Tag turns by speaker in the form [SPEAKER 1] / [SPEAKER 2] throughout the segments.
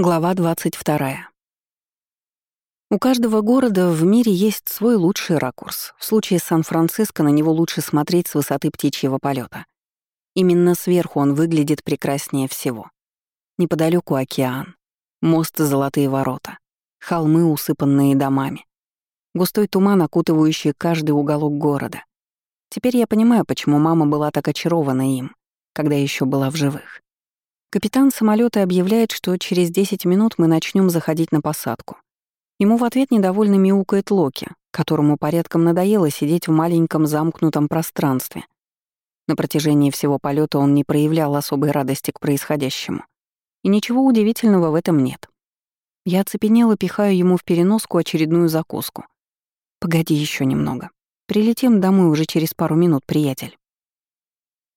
[SPEAKER 1] Глава 22. У каждого города в мире есть свой лучший ракурс. В случае Сан-Франциско на него лучше смотреть с высоты птичьего полета. Именно сверху он выглядит прекраснее всего. Неподалеку океан, мост Золотые ворота, холмы, усыпанные домами, густой туман, окутывающий каждый уголок города. Теперь я понимаю, почему мама была так очарована им, когда еще была в живых. Капитан самолета объявляет, что через 10 минут мы начнем заходить на посадку. Ему в ответ недовольно мяукает Локи, которому порядком надоело сидеть в маленьком замкнутом пространстве. На протяжении всего полета он не проявлял особой радости к происходящему. И ничего удивительного в этом нет. Я оцепенела, пихаю ему в переноску очередную закуску. «Погоди еще немного. Прилетим домой уже через пару минут, приятель».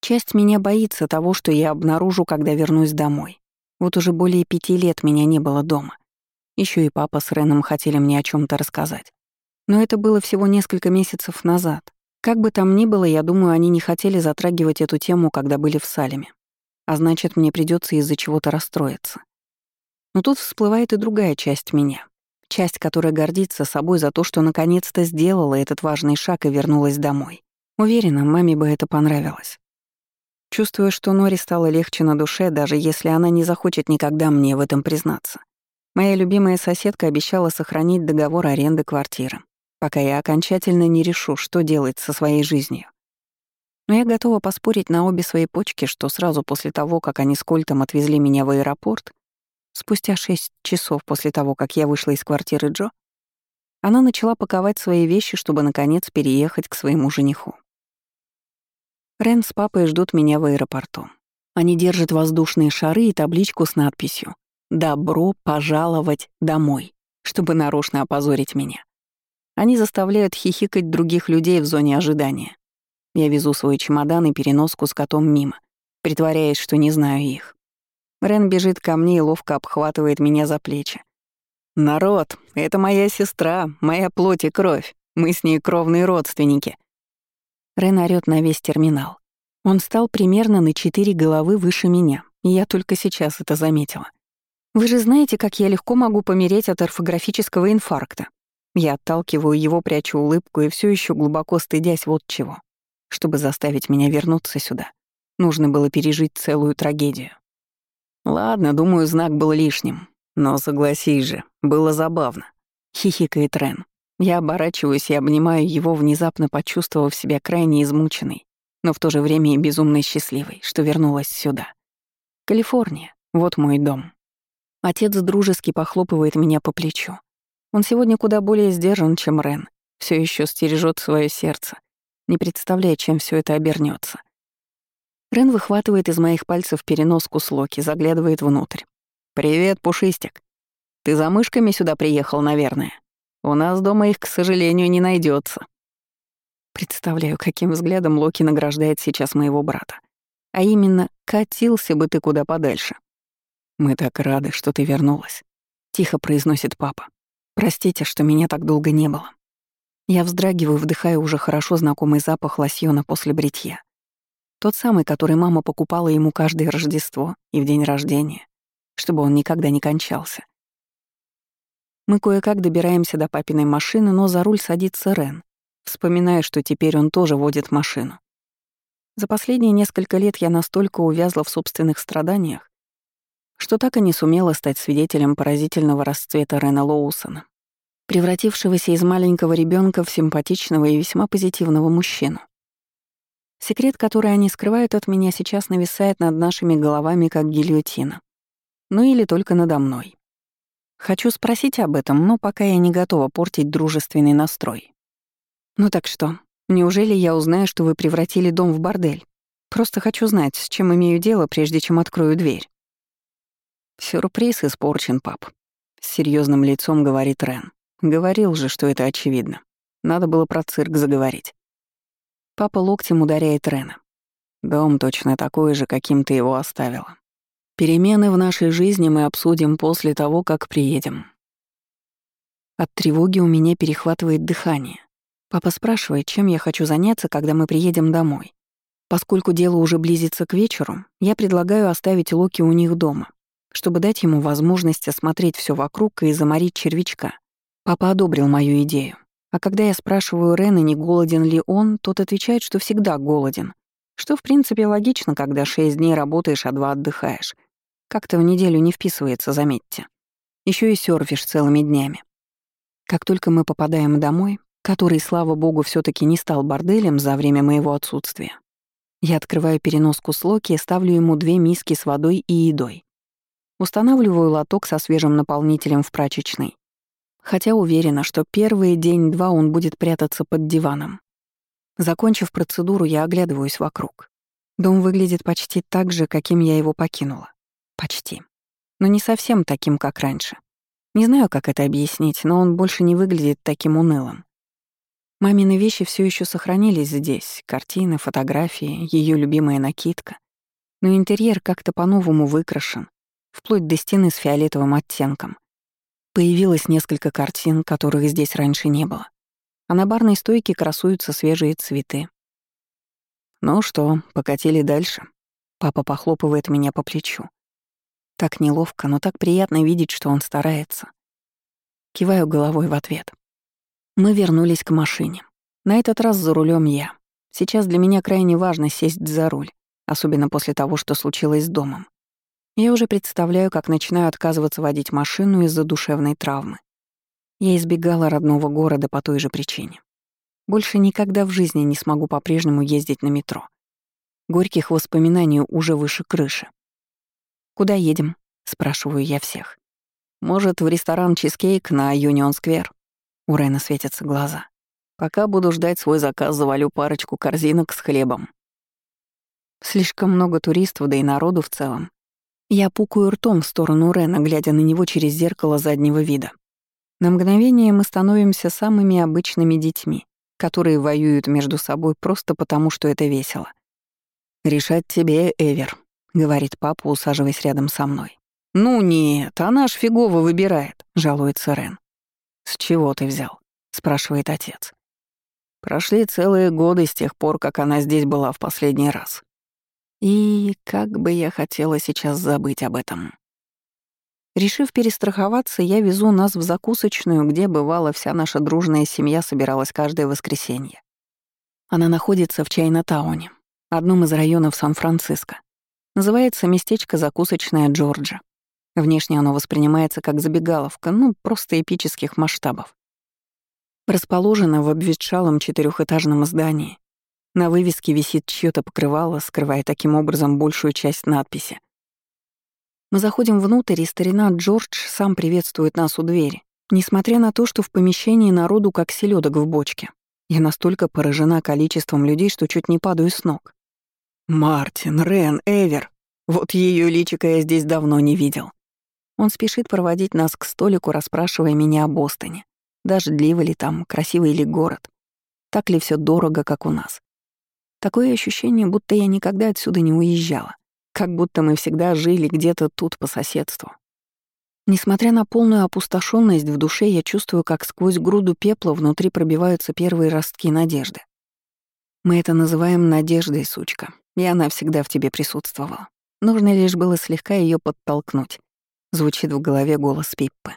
[SPEAKER 1] Часть меня боится того, что я обнаружу, когда вернусь домой. Вот уже более пяти лет меня не было дома. Еще и папа с Реном хотели мне о чем то рассказать. Но это было всего несколько месяцев назад. Как бы там ни было, я думаю, они не хотели затрагивать эту тему, когда были в Салеме. А значит, мне придется из-за чего-то расстроиться. Но тут всплывает и другая часть меня. Часть, которая гордится собой за то, что наконец-то сделала этот важный шаг и вернулась домой. Уверена, маме бы это понравилось. Чувствую, что Нори стало легче на душе, даже если она не захочет никогда мне в этом признаться. Моя любимая соседка обещала сохранить договор аренды квартиры, пока я окончательно не решу, что делать со своей жизнью. Но я готова поспорить на обе свои почки, что сразу после того, как они с Кольтом отвезли меня в аэропорт, спустя шесть часов после того, как я вышла из квартиры Джо, она начала паковать свои вещи, чтобы, наконец, переехать к своему жениху. Рен с папой ждут меня в аэропорту. Они держат воздушные шары и табличку с надписью «Добро пожаловать домой», чтобы нарочно опозорить меня. Они заставляют хихикать других людей в зоне ожидания. Я везу свой чемодан и переноску с котом мимо, притворяясь, что не знаю их. Рен бежит ко мне и ловко обхватывает меня за плечи. «Народ, это моя сестра, моя плоть и кровь. Мы с ней кровные родственники. Рен орёт на весь терминал. Он стал примерно на четыре головы выше меня, и я только сейчас это заметила. Вы же знаете, как я легко могу помереть от орфографического инфаркта. Я отталкиваю его, прячу улыбку и все еще глубоко стыдясь вот чего. Чтобы заставить меня вернуться сюда, нужно было пережить целую трагедию. Ладно, думаю, знак был лишним. Но согласись же, было забавно. Хихикает Рен. Я оборачиваюсь и обнимаю его, внезапно почувствовав себя крайне измученной, но в то же время и безумно счастливой, что вернулась сюда. Калифорния — вот мой дом. Отец дружески похлопывает меня по плечу. Он сегодня куда более сдержан, чем Рен, все еще стережет свое сердце, не представляя, чем все это обернется. Рен выхватывает из моих пальцев переноску с Локи, заглядывает внутрь. «Привет, Пушистик. Ты за мышками сюда приехал, наверное?» У нас дома их, к сожалению, не найдется. Представляю, каким взглядом Локи награждает сейчас моего брата. А именно, катился бы ты куда подальше. Мы так рады, что ты вернулась. Тихо произносит папа. Простите, что меня так долго не было. Я вздрагиваю, вдыхая уже хорошо знакомый запах лосьона после бритья. Тот самый, который мама покупала ему каждое Рождество и в день рождения, чтобы он никогда не кончался. Мы кое-как добираемся до папиной машины, но за руль садится Рен, вспоминая, что теперь он тоже водит машину. За последние несколько лет я настолько увязла в собственных страданиях, что так и не сумела стать свидетелем поразительного расцвета Рена Лоусона, превратившегося из маленького ребенка в симпатичного и весьма позитивного мужчину. Секрет, который они скрывают от меня, сейчас нависает над нашими головами, как гильотина. Ну или только надо мной. Хочу спросить об этом, но пока я не готова портить дружественный настрой. Ну так что, неужели я узнаю, что вы превратили дом в бордель? Просто хочу знать, с чем имею дело, прежде чем открою дверь. Сюрприз испорчен, пап. С серьезным лицом говорит Рен. Говорил же, что это очевидно. Надо было про цирк заговорить. Папа локтем ударяет Рена. Дом точно такой же, каким ты его оставила. Перемены в нашей жизни мы обсудим после того, как приедем. От тревоги у меня перехватывает дыхание. Папа спрашивает, чем я хочу заняться, когда мы приедем домой. Поскольку дело уже близится к вечеру, я предлагаю оставить Локи у них дома. чтобы дать ему возможность осмотреть все вокруг и заморить червячка. Папа одобрил мою идею. А когда я спрашиваю Рена, не голоден ли он, тот отвечает, что всегда голоден. Что, в принципе, логично, когда шесть дней работаешь, а два отдыхаешь. Как-то в неделю не вписывается, заметьте. Еще и серфишь целыми днями. Как только мы попадаем домой, который, слава богу, все таки не стал борделем за время моего отсутствия, я открываю переноску с Локи и ставлю ему две миски с водой и едой. Устанавливаю лоток со свежим наполнителем в прачечной. Хотя уверена, что первый день-два он будет прятаться под диваном. Закончив процедуру, я оглядываюсь вокруг. Дом выглядит почти так же, каким я его покинула. Почти. Но не совсем таким, как раньше. Не знаю, как это объяснить, но он больше не выглядит таким унылым. Мамины вещи все еще сохранились здесь. Картины, фотографии, ее любимая накидка. Но интерьер как-то по-новому выкрашен, вплоть до стены с фиолетовым оттенком. Появилось несколько картин, которых здесь раньше не было. А на барной стойке красуются свежие цветы. «Ну что, покатили дальше?» Папа похлопывает меня по плечу. Так неловко, но так приятно видеть, что он старается. Киваю головой в ответ. Мы вернулись к машине. На этот раз за рулем я. Сейчас для меня крайне важно сесть за руль, особенно после того, что случилось с домом. Я уже представляю, как начинаю отказываться водить машину из-за душевной травмы. Я избегала родного города по той же причине. Больше никогда в жизни не смогу по-прежнему ездить на метро. Горьких воспоминаний уже выше крыши. «Куда едем?» — спрашиваю я всех. «Может, в ресторан «Чизкейк» на Юнион-сквер?» У Рэна светятся глаза. Пока буду ждать свой заказ, завалю парочку корзинок с хлебом. Слишком много туристов, да и народу в целом. Я пукаю ртом в сторону Рена, глядя на него через зеркало заднего вида. На мгновение мы становимся самыми обычными детьми, которые воюют между собой просто потому, что это весело. «Решать тебе, Эвер», — говорит папа, усаживаясь рядом со мной. «Ну нет, она ж фигово выбирает», — жалуется Рен. «С чего ты взял?» — спрашивает отец. Прошли целые годы с тех пор, как она здесь была в последний раз. И как бы я хотела сейчас забыть об этом. Решив перестраховаться, я везу нас в закусочную, где бывала вся наша дружная семья собиралась каждое воскресенье. Она находится в Чайна-тауне, одном из районов Сан-Франциско. Называется местечко «Закусочная Джорджа». Внешне оно воспринимается как забегаловка, ну, просто эпических масштабов. Расположено в обветшалом четырехэтажном здании. На вывеске висит чьё-то покрывало, скрывая таким образом большую часть надписи. Мы заходим внутрь, и старина Джордж сам приветствует нас у двери, несмотря на то, что в помещении народу как селедок в бочке. Я настолько поражена количеством людей, что чуть не падаю с ног. «Мартин, Рен, Эвер. Вот ее личико я здесь давно не видел». Он спешит проводить нас к столику, расспрашивая меня о Бостоне. Дождливо ли там, красивый ли город. Так ли все дорого, как у нас. Такое ощущение, будто я никогда отсюда не уезжала. Как будто мы всегда жили где-то тут по соседству. Несмотря на полную опустошенность в душе, я чувствую, как сквозь груду пепла внутри пробиваются первые ростки надежды. Мы это называем надеждой, сучка, и она всегда в тебе присутствовала. Нужно лишь было слегка ее подтолкнуть. Звучит в голове голос Пиппы.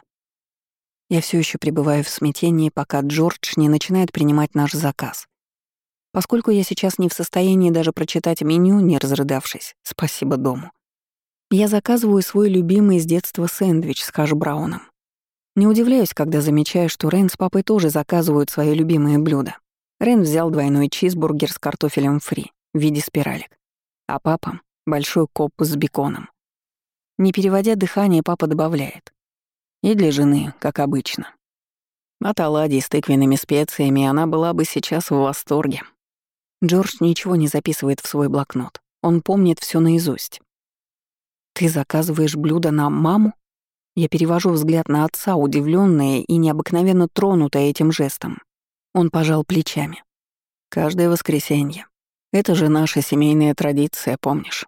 [SPEAKER 1] Я все еще пребываю в смятении, пока Джордж не начинает принимать наш заказ. Поскольку я сейчас не в состоянии даже прочитать меню, не разрыдавшись, спасибо дому. Я заказываю свой любимый с детства сэндвич с хаш-брауном. Не удивляюсь, когда замечаю, что Рен с папой тоже заказывают свои любимые блюда. Рен взял двойной чизбургер с картофелем фри в виде спиралек, а папа — большой коп с беконом. Не переводя дыхание, папа добавляет. И для жены, как обычно. От оладий с тыквенными специями она была бы сейчас в восторге. Джордж ничего не записывает в свой блокнот. Он помнит все наизусть. «Ты заказываешь блюдо на маму?» Я перевожу взгляд на отца, удивленная и необыкновенно тронутая этим жестом. Он пожал плечами. «Каждое воскресенье. Это же наша семейная традиция, помнишь?»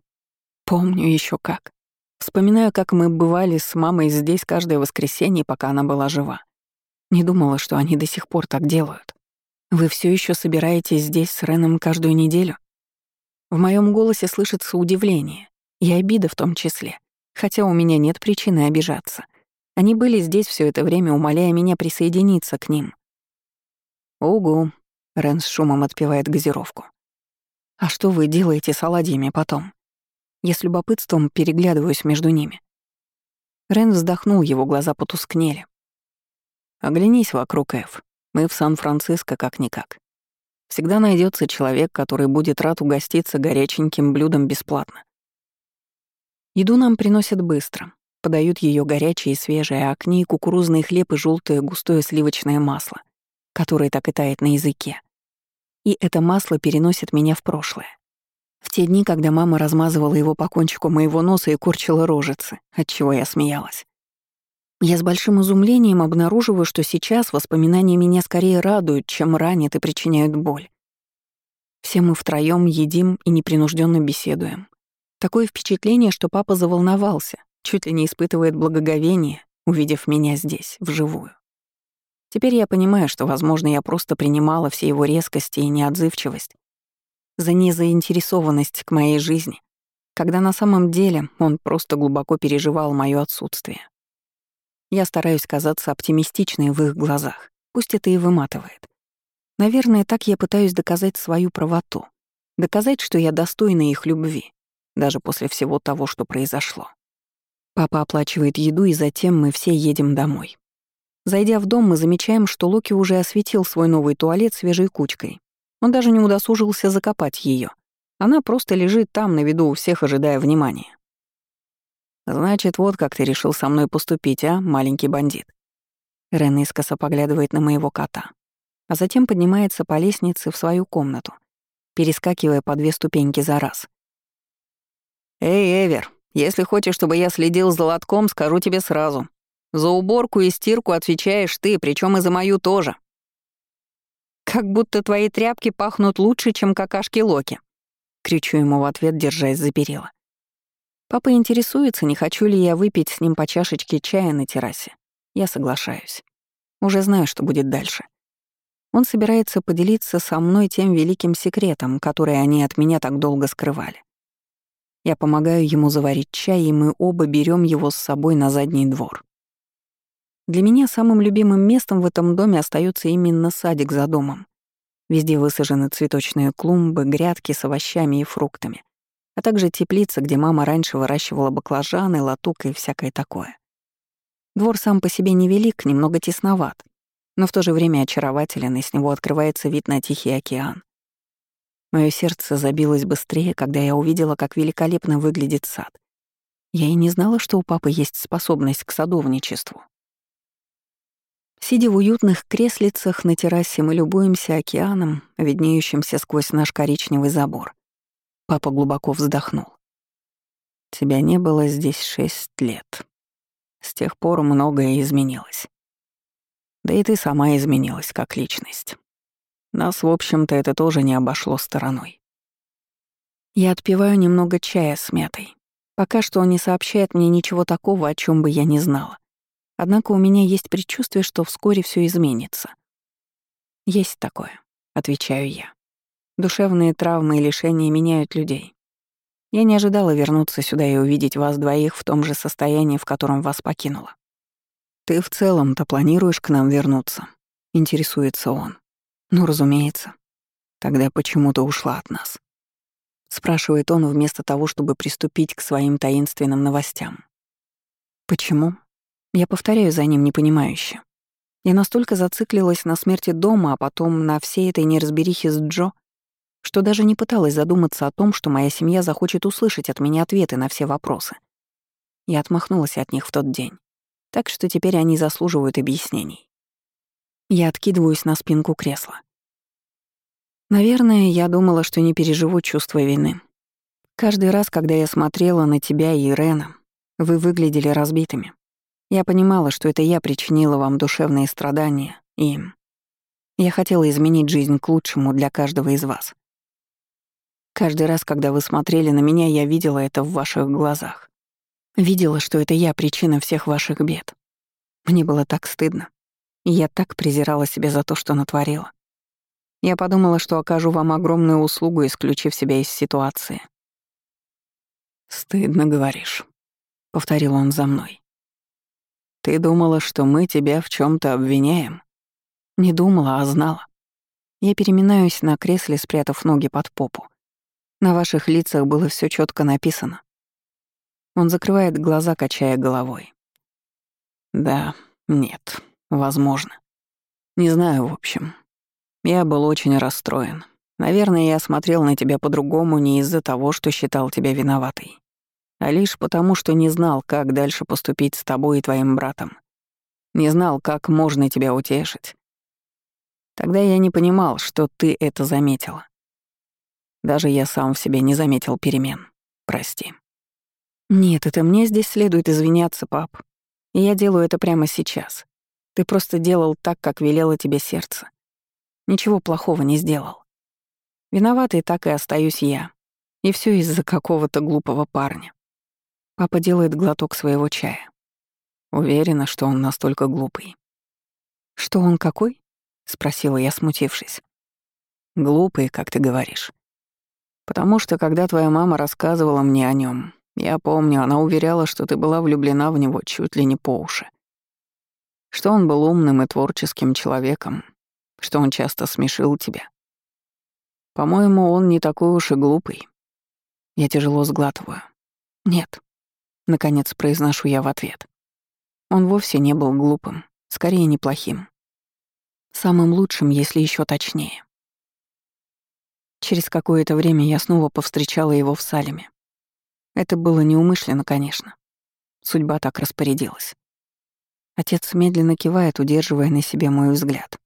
[SPEAKER 1] «Помню еще как. Вспоминаю, как мы бывали с мамой здесь каждое воскресенье, пока она была жива. Не думала, что они до сих пор так делают. Вы все еще собираетесь здесь с Реном каждую неделю? В моем голосе слышится удивление и обида в том числе, Хотя у меня нет причины обижаться. Они были здесь все это время, умоляя меня присоединиться к ним. «Угу», — Рен с шумом отпивает газировку. «А что вы делаете с оладьями потом?» Я с любопытством переглядываюсь между ними. Рен вздохнул, его глаза потускнели. «Оглянись вокруг, Эв. Мы в Сан-Франциско как-никак. Всегда найдется человек, который будет рад угоститься горяченьким блюдом бесплатно. Еду нам приносят быстро. Подают ее горячее и свежее, а к ней кукурузный хлеб и желтое густое сливочное масло, которое так и тает на языке. И это масло переносит меня в прошлое. В те дни, когда мама размазывала его по кончику моего носа и корчила рожицы, от чего я смеялась. Я с большим изумлением обнаруживаю, что сейчас воспоминания меня скорее радуют, чем ранят и причиняют боль. Все мы втроём едим и непринужденно беседуем. Такое впечатление, что папа заволновался, чуть ли не испытывает благоговение, увидев меня здесь, вживую. Теперь я понимаю, что, возможно, я просто принимала все его резкости и неотзывчивость за незаинтересованность к моей жизни, когда на самом деле он просто глубоко переживал моё отсутствие. Я стараюсь казаться оптимистичной в их глазах, пусть это и выматывает. Наверное, так я пытаюсь доказать свою правоту, доказать, что я достойна их любви, даже после всего того, что произошло. Папа оплачивает еду, и затем мы все едем домой. Зайдя в дом, мы замечаем, что Локи уже осветил свой новый туалет свежей кучкой. Он даже не удосужился закопать ее. Она просто лежит там на виду у всех, ожидая внимания. «Значит, вот как ты решил со мной поступить, а, маленький бандит?» Рен искоса поглядывает на моего кота, а затем поднимается по лестнице в свою комнату, перескакивая по две ступеньки за раз. «Эй, Эвер, если хочешь, чтобы я следил за лотком, скажу тебе сразу. За уборку и стирку отвечаешь ты, причем и за мою тоже». «Как будто твои тряпки пахнут лучше, чем какашки Локи», — кричу ему в ответ, держась за перила. Папа интересуется, не хочу ли я выпить с ним по чашечке чая на террасе. Я соглашаюсь. Уже знаю, что будет дальше. Он собирается поделиться со мной тем великим секретом, который они от меня так долго скрывали. Я помогаю ему заварить чай, и мы оба берем его с собой на задний двор. Для меня самым любимым местом в этом доме остается именно садик за домом. Везде высажены цветочные клумбы, грядки с овощами и фруктами а также теплица, где мама раньше выращивала баклажаны, латук и всякое такое. Двор сам по себе невелик, немного тесноват, но в то же время очарователен, и с него открывается вид на Тихий океан. Моё сердце забилось быстрее, когда я увидела, как великолепно выглядит сад. Я и не знала, что у папы есть способность к садовничеству. Сидя в уютных креслицах на террасе, мы любуемся океаном, виднеющимся сквозь наш коричневый забор. Папа глубоко вздохнул. Тебя не было здесь шесть лет. С тех пор многое изменилось. Да и ты сама изменилась как личность. Нас, в общем-то, это тоже не обошло стороной. Я отпиваю немного чая с мятой. Пока что он не сообщает мне ничего такого, о чем бы я не знала. Однако у меня есть предчувствие, что вскоре все изменится. «Есть такое», — отвечаю я. Душевные травмы и лишения меняют людей. Я не ожидала вернуться сюда и увидеть вас двоих в том же состоянии, в котором вас покинула. Ты в целом-то планируешь к нам вернуться? Интересуется он. Ну, разумеется. Тогда почему ты ушла от нас? Спрашивает он вместо того, чтобы приступить к своим таинственным новостям. Почему? Я повторяю за ним непонимающе. Я настолько зациклилась на смерти дома, а потом на всей этой неразберихе с Джо, что даже не пыталась задуматься о том, что моя семья захочет услышать от меня ответы на все вопросы. Я отмахнулась от них в тот день, так что теперь они заслуживают объяснений. Я откидываюсь на спинку кресла. Наверное, я думала, что не переживу чувство вины. Каждый раз, когда я смотрела на тебя и Ирена, вы выглядели разбитыми. Я понимала, что это я причинила вам душевные страдания, и я хотела изменить жизнь к лучшему для каждого из вас. Каждый раз, когда вы смотрели на меня, я видела это в ваших глазах. Видела, что это я причина всех ваших бед. Мне было так стыдно. Я так презирала себя за то, что натворила. Я подумала, что окажу вам огромную услугу, исключив себя из ситуации. «Стыдно, говоришь», — повторил он за мной. «Ты думала, что мы тебя в чем то обвиняем?» «Не думала, а знала. Я переминаюсь на кресле, спрятав ноги под попу. На ваших лицах было все четко написано. Он закрывает глаза, качая головой. Да, нет, возможно. Не знаю, в общем. Я был очень расстроен. Наверное, я смотрел на тебя по-другому не из-за того, что считал тебя виноватой, а лишь потому, что не знал, как дальше поступить с тобой и твоим братом. Не знал, как можно тебя утешить. Тогда я не понимал, что ты это заметила. Даже я сам в себе не заметил перемен. Прости. Нет, это мне здесь следует извиняться, пап. И я делаю это прямо сейчас. Ты просто делал так, как велело тебе сердце. Ничего плохого не сделал. Виноватой так и остаюсь я. И все из-за какого-то глупого парня. Папа делает глоток своего чая. Уверена, что он настолько глупый. Что он какой? — спросила я, смутившись. «Глупый, как ты говоришь. Потому что, когда твоя мама рассказывала мне о нем, я помню, она уверяла, что ты была влюблена в него чуть ли не по уши. Что он был умным и творческим человеком, что он часто смешил тебя. По-моему, он не такой уж и глупый. Я тяжело сглатываю. Нет. Наконец произношу я в ответ. Он вовсе не был глупым, скорее неплохим. Самым лучшим, если еще точнее. Через какое-то время я снова повстречала его в Салеме. Это было неумышленно, конечно. Судьба так распорядилась. Отец медленно кивает, удерживая на себе мой взгляд.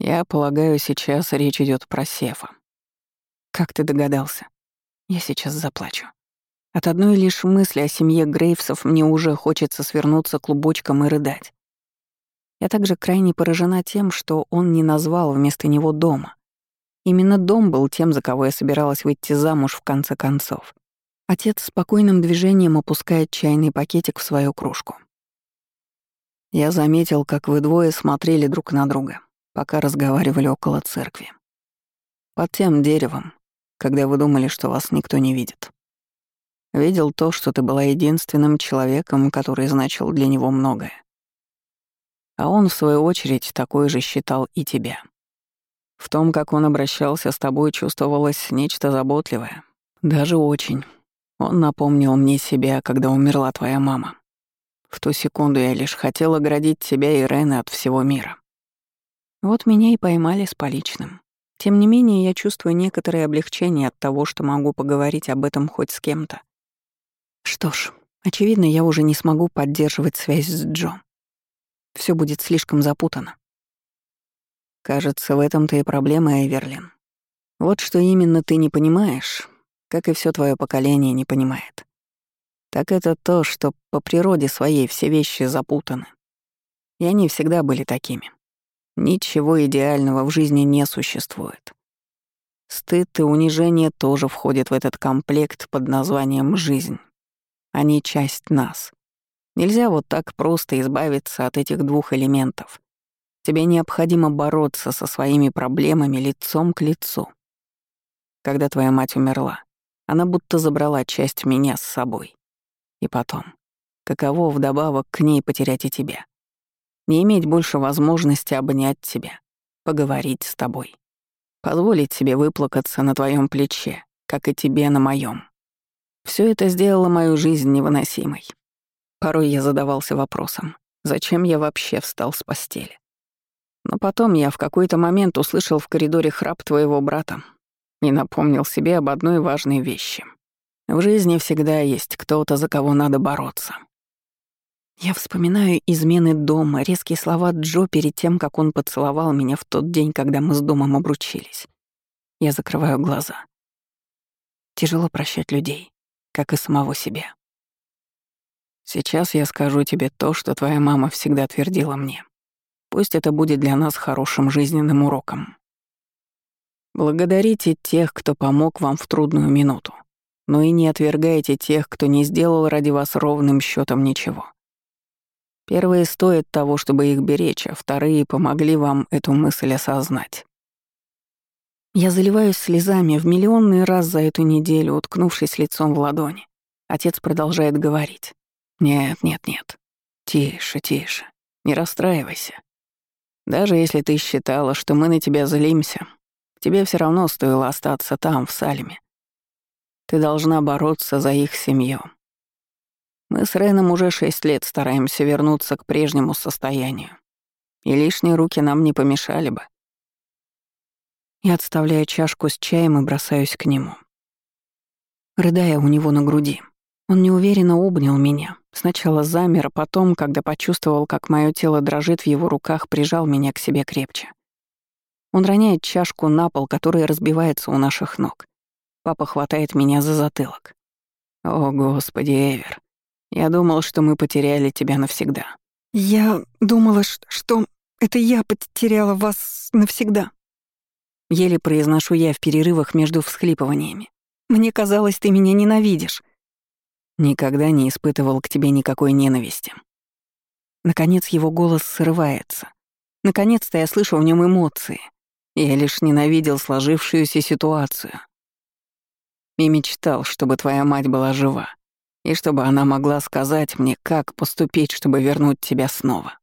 [SPEAKER 1] Я полагаю, сейчас речь идет про Сефа. Как ты догадался? Я сейчас заплачу. От одной лишь мысли о семье Грейвсов мне уже хочется свернуться клубочком и рыдать. Я также крайне поражена тем, что он не назвал вместо него дома. Именно дом был тем, за кого я собиралась выйти замуж в конце концов. Отец спокойным движением опускает чайный пакетик в свою кружку. Я заметил, как вы двое смотрели друг на друга, пока разговаривали около церкви. Под тем деревом, когда вы думали, что вас никто не видит. Видел то, что ты была единственным человеком, который значил для него многое. А он, в свою очередь, такой же считал и тебя. В том, как он обращался с тобой, чувствовалось нечто заботливое. Даже очень. Он напомнил мне себя, когда умерла твоя мама. В ту секунду я лишь хотел оградить тебя и Рены от всего мира. Вот меня и поймали с поличным. Тем не менее, я чувствую некоторое облегчение от того, что могу поговорить об этом хоть с кем-то. Что ж, очевидно, я уже не смогу поддерживать связь с Джо. Все будет слишком запутано. Кажется, в этом-то и проблема, Эверлин. Вот что именно ты не понимаешь, как и все твое поколение не понимает. Так это то, что по природе своей все вещи запутаны. И они всегда были такими. Ничего идеального в жизни не существует. Стыд и унижение тоже входят в этот комплект под названием «жизнь». Они часть нас. Нельзя вот так просто избавиться от этих двух элементов. Тебе необходимо бороться со своими проблемами лицом к лицу. Когда твоя мать умерла, она будто забрала часть меня с собой. И потом, каково вдобавок к ней потерять и тебя? Не иметь больше возможности обнять тебя, поговорить с тобой, позволить себе выплакаться на твоем плече, как и тебе на моем. Все это сделало мою жизнь невыносимой. Порой я задавался вопросом, зачем я вообще встал с постели. Но потом я в какой-то момент услышал в коридоре храп твоего брата и напомнил себе об одной важной вещи. В жизни всегда есть кто-то, за кого надо бороться. Я вспоминаю измены дома, резкие слова Джо перед тем, как он поцеловал меня в тот день, когда мы с домом обручились. Я закрываю глаза. Тяжело прощать людей, как и самого себя. Сейчас я скажу тебе то, что твоя мама всегда твердила мне. Пусть это будет для нас хорошим жизненным уроком. Благодарите тех, кто помог вам в трудную минуту, но и не отвергайте тех, кто не сделал ради вас ровным счетом ничего. Первые стоят того, чтобы их беречь, а вторые помогли вам эту мысль осознать. Я заливаюсь слезами в миллионный раз за эту неделю, уткнувшись лицом в ладони. Отец продолжает говорить. «Нет, нет, нет. Тише, тише. Не расстраивайся. Даже если ты считала, что мы на тебя злимся, тебе все равно стоило остаться там, в Салеме. Ты должна бороться за их семью. Мы с Реном уже шесть лет стараемся вернуться к прежнему состоянию. И лишние руки нам не помешали бы. Я отставляю чашку с чаем и бросаюсь к нему. Рыдая у него на груди. Он неуверенно обнял меня. Сначала замер, а потом, когда почувствовал, как мое тело дрожит в его руках, прижал меня к себе крепче. Он роняет чашку на пол, который разбивается у наших ног. Папа хватает меня за затылок. «О, Господи, Эвер, я думал, что мы потеряли тебя навсегда».
[SPEAKER 2] «Я думала, что это я потеряла вас навсегда».
[SPEAKER 1] Еле произношу я в перерывах между всхлипываниями.
[SPEAKER 2] «Мне казалось, ты меня ненавидишь».
[SPEAKER 1] Никогда не испытывал к тебе никакой ненависти. Наконец его голос срывается. Наконец-то я слышу в нем эмоции. Я лишь ненавидел сложившуюся ситуацию и мечтал, чтобы твоя мать была жива, и чтобы она могла сказать мне, как поступить, чтобы вернуть тебя снова.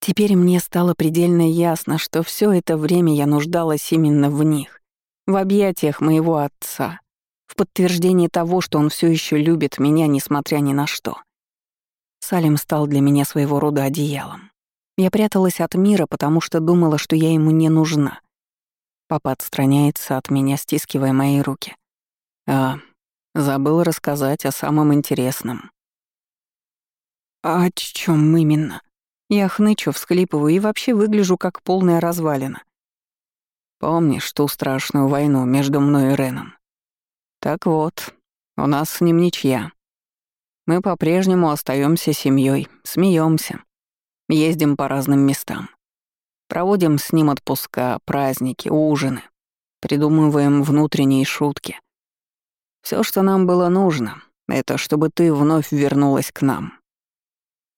[SPEAKER 1] Теперь мне стало предельно ясно, что все это время я нуждалась именно в них, в объятиях моего отца, в подтверждении того, что он все еще любит меня, несмотря ни на что. Салим стал для меня своего рода одеялом. Я пряталась от мира, потому что думала, что я ему не нужна, Папа отстраняется от меня, стискивая мои руки. А, забыл рассказать о самом интересном.
[SPEAKER 2] А о чем именно?
[SPEAKER 1] Я хнычу, всхлипываю и вообще выгляжу как полная развалина. Помнишь ту страшную войну между мной и Реном? Так вот, у нас с ним ничья. Мы по-прежнему остаемся семьей, смеемся, ездим по разным местам. Проводим с ним отпуска, праздники, ужины. Придумываем внутренние шутки. Все, что нам было нужно, это чтобы ты вновь вернулась к нам.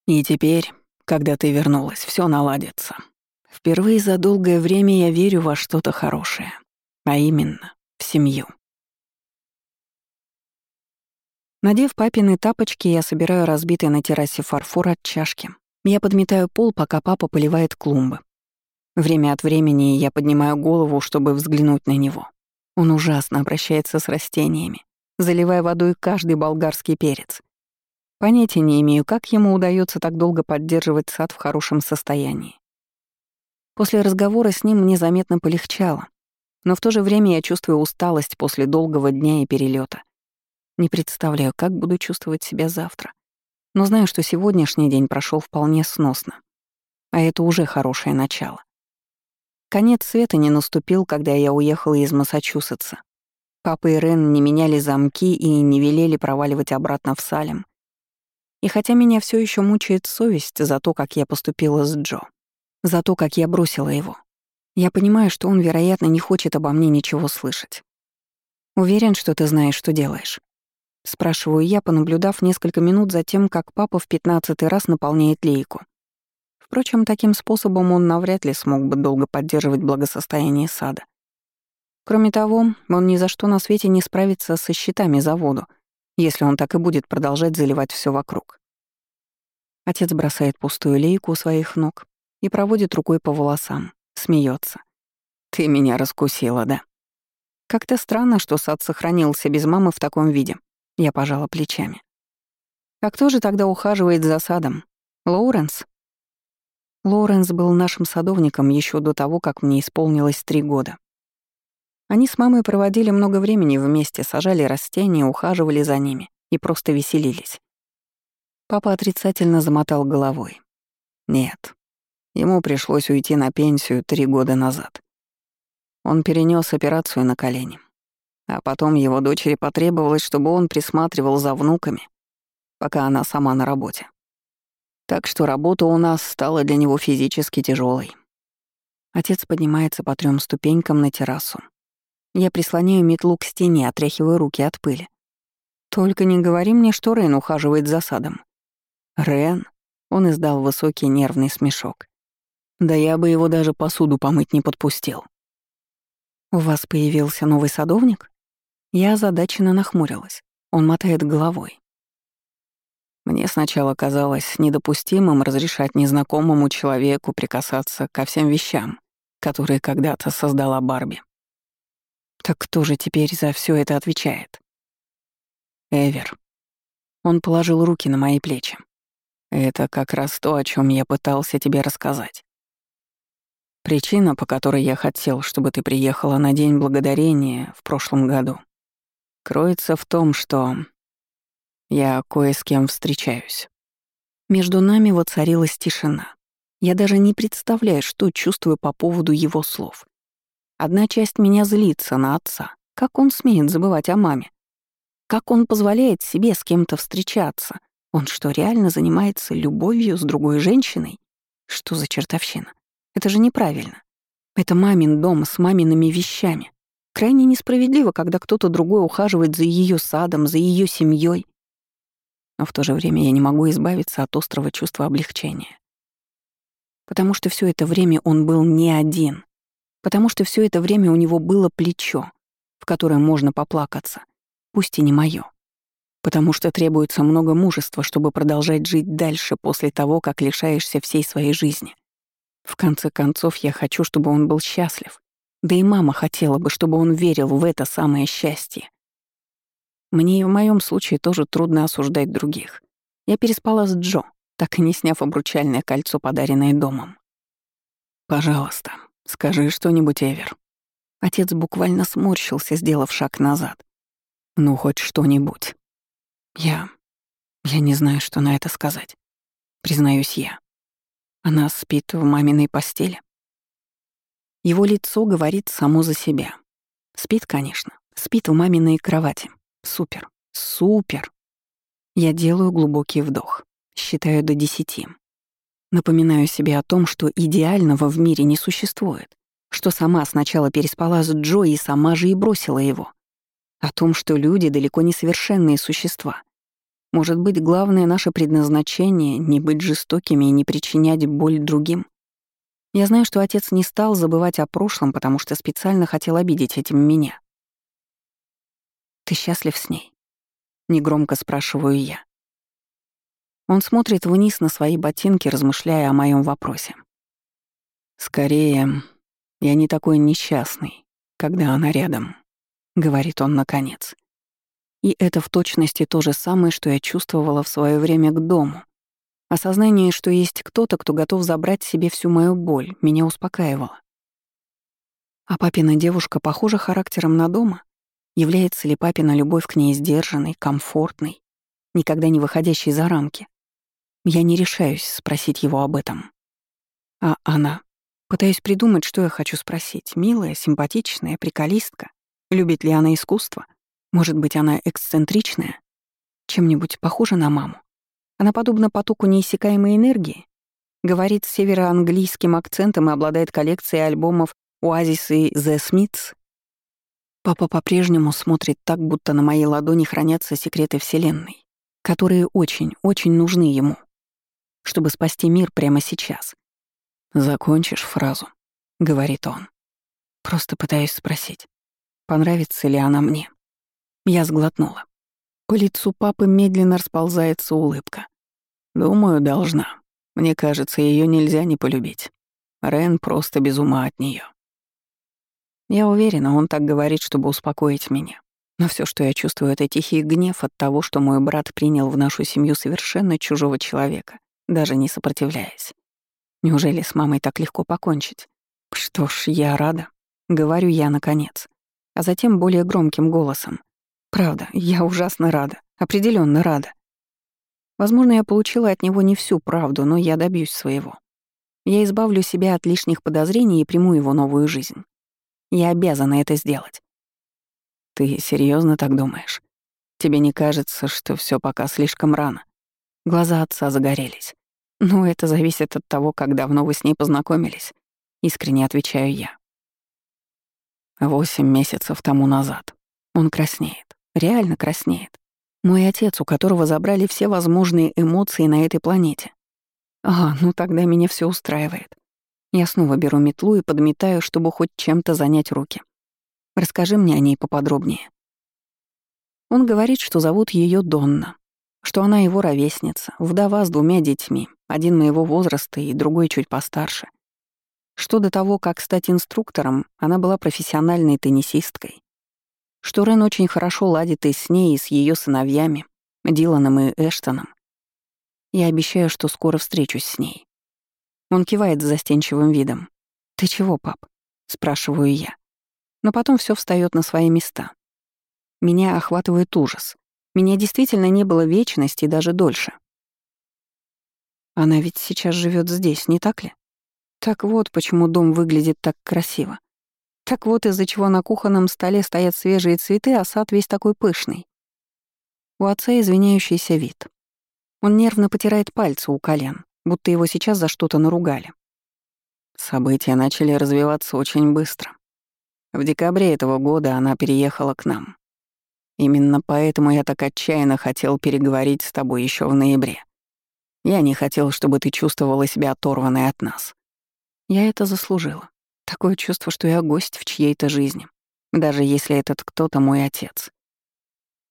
[SPEAKER 1] И теперь, когда ты вернулась, все наладится. Впервые за долгое время я верю во что-то хорошее, а именно в семью. Надев папины тапочки, я собираю разбитый на террасе фарфор от чашки. Я подметаю пол, пока папа поливает клумбы. Время от времени я поднимаю голову, чтобы взглянуть на него. Он ужасно обращается с растениями, заливая водой каждый болгарский перец. Понятия не имею, как ему удается так долго поддерживать сад в хорошем состоянии. После разговора с ним мне заметно полегчало, но в то же время я чувствую усталость после долгого дня и перелета. Не представляю, как буду чувствовать себя завтра. Но знаю, что сегодняшний день прошел вполне сносно. А это уже хорошее начало. Конец света не наступил, когда я уехала из Массачусетса. Папа и Рен не меняли замки и не велели проваливать обратно в Салем. И хотя меня все еще мучает совесть за то, как я поступила с Джо, за то, как я бросила его, я понимаю, что он, вероятно, не хочет обо мне ничего слышать. «Уверен, что ты знаешь, что делаешь?» Спрашиваю я, понаблюдав несколько минут за тем, как папа в пятнадцатый раз наполняет лейку. Впрочем, таким способом он навряд ли смог бы долго поддерживать благосостояние сада. Кроме того, он ни за что на свете не справится со счетами за воду, если он так и будет продолжать заливать все вокруг. Отец бросает пустую лейку у своих ног и проводит рукой по волосам, смеется. «Ты меня раскусила, да?» Как-то странно, что сад сохранился без мамы в таком виде. Я пожала плечами. А кто же тогда ухаживает за садом? Лоуренс? Лоренс был нашим садовником еще до того, как мне исполнилось три года. Они с мамой проводили много времени вместе, сажали растения, ухаживали за ними и просто веселились. Папа отрицательно замотал головой. Нет, ему пришлось уйти на пенсию три года назад. Он перенес операцию на колени. А потом его дочери потребовалось, чтобы он присматривал за внуками, пока она сама на работе. Так что работа у нас стала для него физически тяжелой. Отец поднимается по трем ступенькам на террасу. Я прислоняю метлу к стене, отряхиваю руки от пыли. Только не говори мне, что Рен ухаживает за садом. Рен? Он издал высокий нервный смешок. Да я бы его даже посуду помыть не подпустил. У вас появился новый садовник? Я озадаченно нахмурилась. Он мотает головой. Мне сначала казалось недопустимым разрешать незнакомому человеку прикасаться ко всем вещам, которые когда-то создала Барби. Так кто же теперь за все это отвечает? Эвер. Он положил руки на мои плечи. Это как раз то, о чем я пытался тебе рассказать. Причина, по которой я хотел, чтобы ты приехала на День Благодарения в прошлом году, кроется в том, что я кое с кем встречаюсь. Между нами воцарилась тишина. Я даже не представляю, что чувствую по поводу его слов. Одна часть меня злится на отца. Как он смеет забывать о маме? Как он позволяет себе с кем-то встречаться? Он что, реально занимается любовью с другой женщиной? Что за чертовщина? Это же неправильно. Это мамин дом с мамиными вещами. Крайне несправедливо, когда кто-то другой ухаживает за ее садом, за ее семьей. Но в то же время я не могу избавиться от острого чувства облегчения. Потому что все это время он был не один. Потому что все это время у него было плечо, в которое можно поплакаться, пусть и не мое. Потому что требуется много мужества, чтобы продолжать жить дальше после того, как лишаешься всей своей жизни. В конце концов, я хочу, чтобы он был счастлив. Да и мама хотела бы, чтобы он верил в это самое счастье. Мне и в моем случае тоже трудно осуждать других. Я переспала с Джо, так и не сняв обручальное кольцо, подаренное домом. «Пожалуйста, скажи что-нибудь, Эвер». Отец буквально сморщился, сделав шаг назад. «Ну, хоть что-нибудь». «Я... я не знаю, что на это сказать. Признаюсь я. Она спит в маминой постели. Его лицо говорит само за себя. Спит, конечно. Спит в маминой кровати. Супер. Супер. Я делаю глубокий вдох. Считаю до десяти. Напоминаю себе о том, что идеального в мире не существует. Что сама сначала переспала с Джо и сама же и бросила его. О том, что люди далеко не совершенные существа. Может быть, главное наше предназначение — не быть жестокими и не причинять боль другим? Я знаю, что отец не стал забывать о прошлом, потому что специально хотел обидеть этим меня. «Ты счастлив с ней?» — негромко спрашиваю я. Он смотрит вниз на свои ботинки, размышляя о моем вопросе. «Скорее, я не такой несчастный, когда она рядом», — говорит он наконец. И это в точности то же самое, что я чувствовала в свое время к дому. Осознание, что есть кто-то, кто готов забрать себе всю мою боль, меня успокаивало. А папина девушка похожа характером на дома? Является ли папина любовь к ней сдержанной, комфортной, никогда не выходящей за рамки? Я не решаюсь спросить его об этом. А она? Пытаюсь придумать, что я хочу спросить. Милая, симпатичная, приколистка. Любит ли она искусство? Может быть, она эксцентричная? Чем-нибудь похожа на маму? Она подобна потоку неиссякаемой энергии? Говорит с североанглийским акцентом и обладает коллекцией альбомов «Оазис» и «The Smiths»? Папа по-прежнему смотрит так, будто на моей ладони хранятся секреты Вселенной, которые очень, очень нужны ему, чтобы спасти мир прямо сейчас. «Закончишь фразу», — говорит он. Просто пытаюсь спросить, понравится ли она мне. Я сглотнула. По лицу папы медленно расползается улыбка. Думаю, должна. Мне кажется, ее нельзя не полюбить. Рен просто без ума от нее. Я уверена, он так говорит, чтобы успокоить меня. Но все, что я чувствую, это тихий гнев от того, что мой брат принял в нашу семью совершенно чужого человека, даже не сопротивляясь. Неужели с мамой так легко покончить? Что ж, я рада. Говорю я наконец. А затем более громким голосом. Правда, я ужасно рада, определенно рада. Возможно, я получила от него не всю правду, но я добьюсь своего. Я избавлю себя от лишних подозрений и приму его новую жизнь. Я обязана это сделать. Ты серьезно так думаешь? Тебе не кажется, что все пока слишком рано? Глаза отца загорелись. Ну, это зависит от того, как давно вы с ней познакомились. Искренне отвечаю я. Восемь месяцев тому назад. Он краснеет. Реально краснеет. Мой отец, у которого забрали все возможные эмоции на этой планете. А, ну тогда меня все устраивает. Я снова беру метлу и подметаю, чтобы хоть чем-то занять руки. Расскажи мне о ней поподробнее. Он говорит, что зовут ее Донна, что она его ровесница, вдова с двумя детьми, один моего возраста и другой чуть постарше. Что до того, как стать инструктором, она была профессиональной теннисисткой. Что Рен очень хорошо ладит и с ней, и с ее сыновьями, Диланом и Эштоном. Я обещаю, что скоро встречусь с ней. Он кивает с застенчивым видом. «Ты чего, пап?» — спрашиваю я. Но потом все встает на свои места. Меня охватывает ужас. Меня действительно не было вечности даже дольше. Она ведь сейчас живет здесь, не так ли? Так вот, почему дом выглядит так красиво. Так вот, из-за чего на кухонном столе стоят свежие цветы, а сад весь такой пышный. У отца извиняющийся вид. Он нервно потирает пальцы у колен, будто его сейчас за что-то наругали. События начали развиваться очень быстро. В декабре этого года она переехала к нам. Именно поэтому я так отчаянно хотел переговорить с тобой еще в ноябре. Я не хотел, чтобы ты чувствовала себя оторванной от нас. Я это заслужила. Такое чувство, что я гость в чьей-то жизни, даже если этот кто-то мой отец.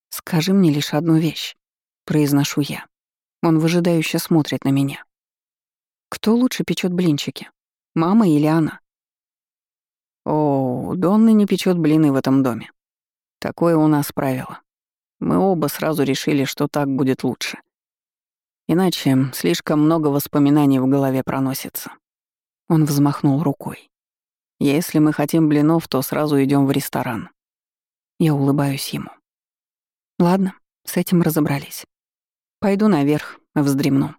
[SPEAKER 1] «Скажи мне лишь одну вещь», — произношу я. Он выжидающе смотрит на меня. «Кто лучше печет блинчики, мама или она?» «О, Донна не печет блины в этом доме. Такое у нас правило. Мы оба сразу решили, что так будет лучше. Иначе слишком много воспоминаний в голове проносится. Он взмахнул рукой. Если мы хотим блинов, то сразу идем в ресторан. Я улыбаюсь ему. Ладно, с этим разобрались. Пойду наверх, вздремну.